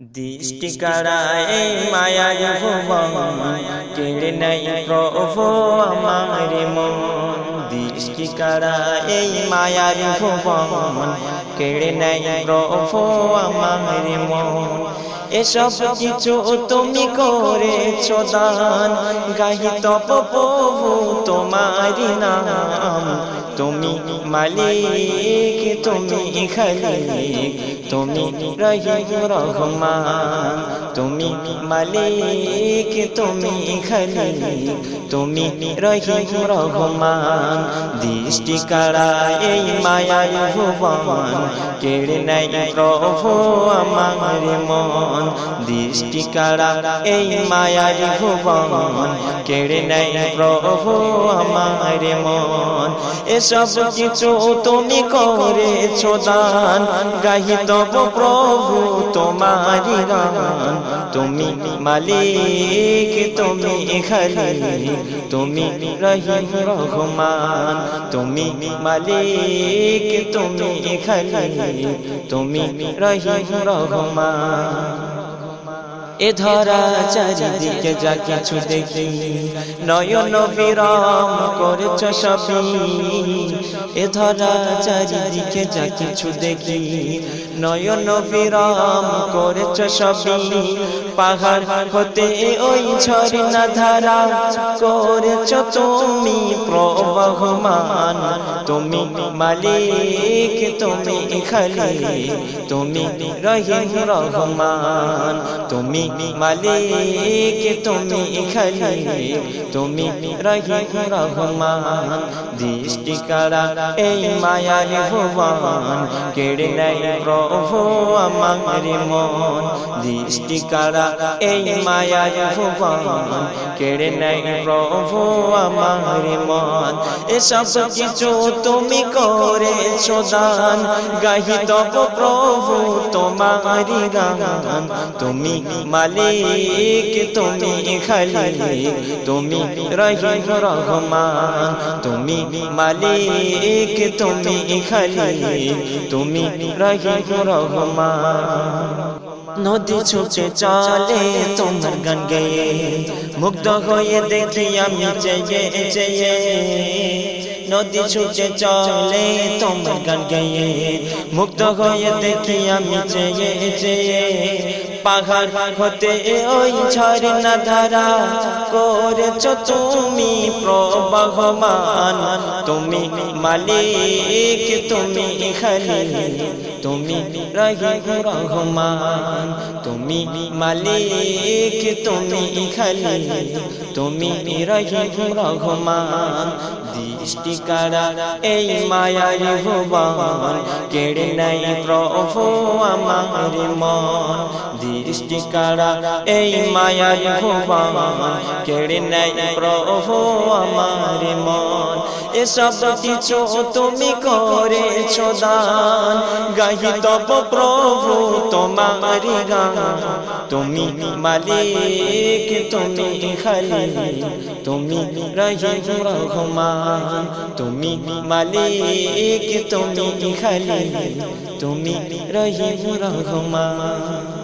দৃষ্টি কারায় মায়ার ভুবন নাই প্রভু আমার মন দৃষ্টি কারায় মায়ার ভুবন কেড়ে নাই প্রভু আমার মন এসব কিছু তুমি করেছ দান গাহিত প্রভু তোমারি নাম তুমি মালিক, তুমি খালিক, তুমি রহিম রহমান। তুমি মালিক, তুমি খালিক, তুমি রহিম রহমান। দৃষ্টি কারা এই মায়ায় ভুবন, কেড়ে নাই প্রভু আমার মন। দৃষ্টি কারা এই মায়ায় ভুবন কেড়ে নাই প্রভু আমার মন। এসব কিছু তুমি করেছ দান। গাহিত প্রভু তোমারি গান। তুমি মালিক, তুমি খালি তুমি রহিম রহমান। তুমি মালিক, তুমি খালি তুমি রহিম রহমান। এ ধরা চারিদিকে যা কিছু দেখি, নয়ন বিরাম করেছ সবই। এ ধরা চারিদিকে যা কিছু দেখি, নয়ন বিরাম করেছ সবই। পাহাড় হতে ওই ঝর্ণা ধারা করেছ তুমি প্রবহমান। তুমি মালিক, তুমি খালি তুমি রহিম রহমান। তুমি মালিক, তুমি খালি তুমি রহিম, রহমান, দৃষ্টি কারা, এই মায়ার ভুবন, কেড়ে প্রভু আমার মন। দৃষ্টি কারা, এই মায়ার ভুবন, কেড়ে প্রভু আমার মন। এসব কিছু তুমি করেছ দান, গাহিত প্রভু তোমারি গান। তুমি মালিক তুমি খালিক তুমি রহিম রহমান তুমি মালিক তুমি খালিক তুমি রহিম রহমান নদী ছুটে চলে তোমার গান গেয়ে মুগ্ধ হয়ে দেখি আমি চেয়ে চেয়ে নদী ছুটে চলে তোমার গান গেয়ে মুগ্ধ হয়ে দেখি আমি চেয়ে চেয়ে পাহাড় হতে ওই ঝর্ণা ধারা করেছ তুমি প্রবাহমান, তুমি মালিক, তুমি খালি তুমি রহিম রহমান, তুমি মালিক, তুমি খালি তুমি রহিম রহমান। দৃষ্টি কারা এই মায়ার ভুবন, কেড়ে নাই প্রভু আমার মন। দৃষ্টি কারা এই মায়ার ভুবন, কেড়ে নাই প্রভু আমার মন। এসব কিছু তুমি করেছ দান। গাহিত প্রভু তোমারি গান। তুমি মালিক, তুমি খালি তুমি রহিম রহমান। তুমি মালিক, তুমি খালি তুমি রহিম রহমান।